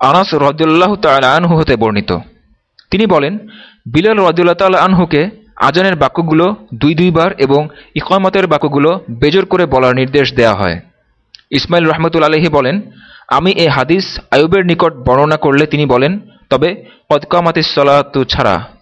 আনাস রদুল্লাহ তাল্লা আনহু হতে বর্ণিত। তিনি বলেন, বিলাল রদুল্লাহ তাল আনহুকে আজানের বাক্যগুলো দুই দুইবার এবং ইকমতের বাক্যগুলো বেজর করে বলার নির্দেশ দেয়া হয়। ইসমাইল রহমতুল আলহি বলেন, আমি এ হাদিস আয়ুবের নিকট বর্ণনা করলে তিনি বলেন, তবে কদকামাতিস সলাতু ছাড়া